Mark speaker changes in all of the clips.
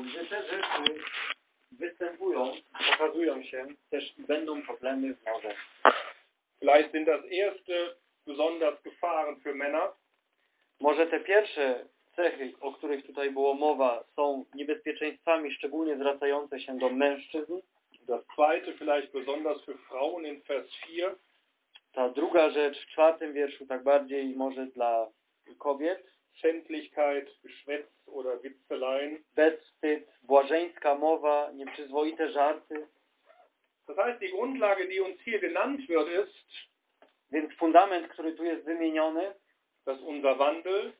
Speaker 1: Gdy te rzeczy występują, pokazują się, też będą problemy w małżeństwie.
Speaker 2: Vielleicht sind das erste besonders Gefahren für Männer.
Speaker 1: Może te pierwsze cechy, o których tutaj było mowa, są niebezpieczeństwami szczególnie zwracające się do mężczyzn.
Speaker 2: Das zweite vielleicht besonders für Frauen in Vers 4.
Speaker 1: Ta druga rzecz w czwartym wierszu, tak bardziej może dla kobiet.
Speaker 2: Schändlichkeit, Geschwätz oder Witzeleien.
Speaker 1: Bezwstyd, błażeńska mowa, nieprzyzwoite żarty.
Speaker 2: Das heißt, die Grundlage, die uns hier genannt wird, ist,
Speaker 1: Więc fundament, który tu jest wymieniony,
Speaker 2: dass unser Wandel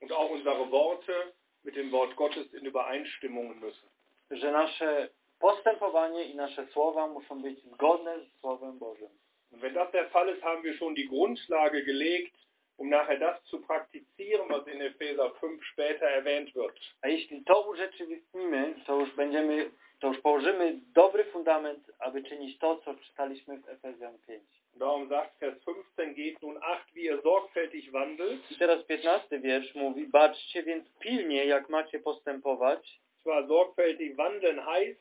Speaker 2: und auch unsere Worte mit dem Wort Gottes in Übereinstimmung müssen.
Speaker 1: że nasze postępowanie i nasze słowa muszą być zgodne z Słowem Bożym.
Speaker 2: Und wenn das der Fall ist, haben wir schon die Grundlage gelegt, um nachher das zu praktizieren, was in Epheser 5 später erwähnt wird.
Speaker 1: A jeśli to urzeczywistnimy, to już będziemy, to już położymy dobry fundament, aby czynić to, co czytaliśmy w Efezjan 5.
Speaker 2: Darum sagt Vers 15, geht nun acht, wie ihr sorgfältig wandelt,
Speaker 1: I teraz 15 wiersz mówi, baczcie więc pilnie, jak macie postępować.
Speaker 2: zwar sorgfältig wandeln heißt,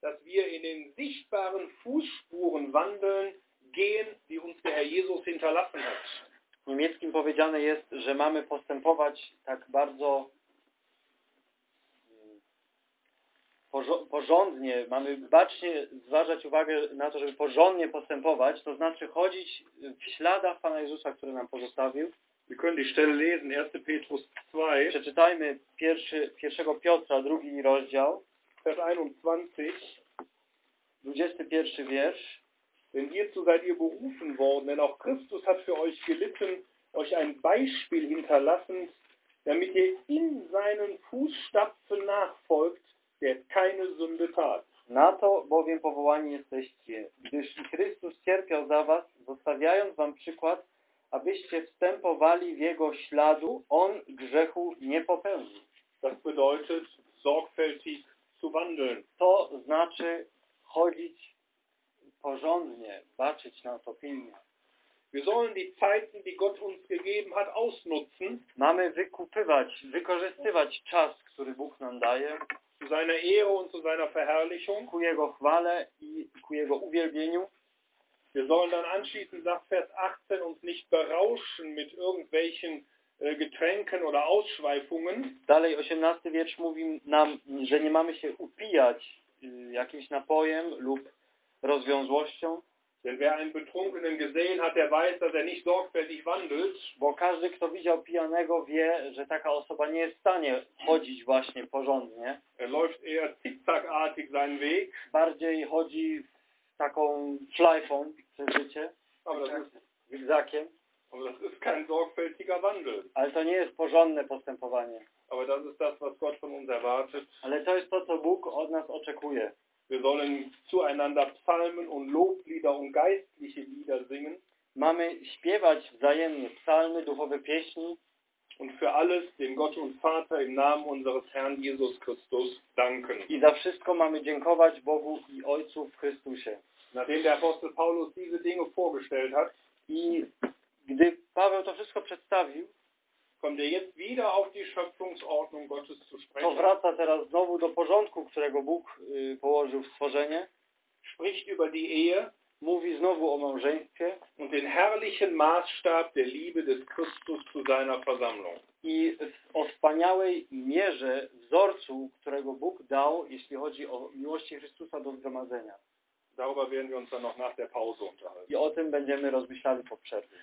Speaker 2: dass wir in den sichtbaren Fußspuren wandeln, gehen, die uns der Herr Jesus hinterlassen hat.
Speaker 1: Niemieckim powiedziane jest, że mamy postępować tak bardzo mm, porządnie, mamy bacznie zważać uwagę na to, żeby porządnie postępować, to znaczy chodzić w śladach Pana Jezusa, który nam pozostawił.
Speaker 2: Wir können die Stelle lesen, 1. Petrus 2,
Speaker 1: Przeczytajmy pierwszy, pierwszego Piotra, drugi rozdział,
Speaker 2: Vers 21.
Speaker 1: 21 wiersz.
Speaker 2: Denn hierzu seid ihr berufen worden, denn auch Christus hat für euch gelitten, euch ein Beispiel hinterlassen, damit ihr in seinen Fußstapfen nachfolgt, der keine Sünde tat.
Speaker 1: Na to bowiem powołani jesteście, gdyż Chrystus cierpiał za was, zostawiając wam przykład, abyście wstępowali w Jego śladu, On grzechu nie popełnił.
Speaker 2: Das bedeutet, sorgfältig zu wandeln.
Speaker 1: To znaczy chodzić porządnie, baczyć na to pilnie.
Speaker 2: Wir sollen die Zeiten, die Gott uns gegeben hat, ausnutzen,
Speaker 1: Mamy wykupywać, wykorzystywać czas, który Bóg nam daje,
Speaker 2: zu seiner Ehre und zu seiner Verherrlichung.
Speaker 1: ku Jego chwale i ku Jego uwielbieniu.
Speaker 2: Wir sollen dann anschließend, sagt Vers 18, uns nicht berauschen mit irgendwelchen äh, Getränken oder Ausschweifungen,
Speaker 1: Dalej 18 wiersz mówi nam, że nie mamy się upijać y, jakimś napojem lub rozwiązłością,
Speaker 2: Denn wer einen Betrunkenen gesehen hat, der weiß, dass er nicht sorgfältig wandelt.
Speaker 1: bo każdy, kto widział pijanego wie, że taka osoba nie jest w stanie chodzić właśnie porządnie.
Speaker 2: Er läuft eher zickzackartig seinen Weg.
Speaker 1: Bardziej chodzi taką szlajfą przez życie, zigzakiem,
Speaker 2: aber das ist kein sorgfältiger Wandel.
Speaker 1: ale to nie jest porządne postępowanie.
Speaker 2: Aber das ist das, was Gott von uns erwartet.
Speaker 1: Ale to jest to, co Bóg od nas oczekuje.
Speaker 2: Wir sollen zueinander Psalmen und Loblieder und geistliche Lieder singen
Speaker 1: Mamy śpiewać wzajemnie psalmy, duchowe pieśni
Speaker 2: und für alles dem Gott und Vater im Namen unseres Herrn Jesus Christus danken.
Speaker 1: i za wszystko mamy dziękować Bogu i Ojcu w Chrystusie.
Speaker 2: Nachdem der Apostel Paulus diese Dinge vorgestellt hat,
Speaker 1: I gdy Paweł to wszystko przedstawił,
Speaker 2: kommt er jetzt wieder auf die Schöpfungsordnung Gottes zu
Speaker 1: to
Speaker 2: sprechen,
Speaker 1: wraca teraz znowu do porządku, którego Bóg y, położył w stworzenie.
Speaker 2: spricht über die Ehe
Speaker 1: Mówi znowu o małżeństwie
Speaker 2: und den herrlichen Maßstab der Liebe des Christus zu seiner Versammlung.
Speaker 1: i o wspaniałej mierze wzorcu, którego Bóg dał, jeśli chodzi o miłości Chrystusa do zgromadzenia.
Speaker 2: Darüber werden wir uns dann noch nach der Pause unterhalten.
Speaker 1: I o tym będziemy rozmyślali po przerwie.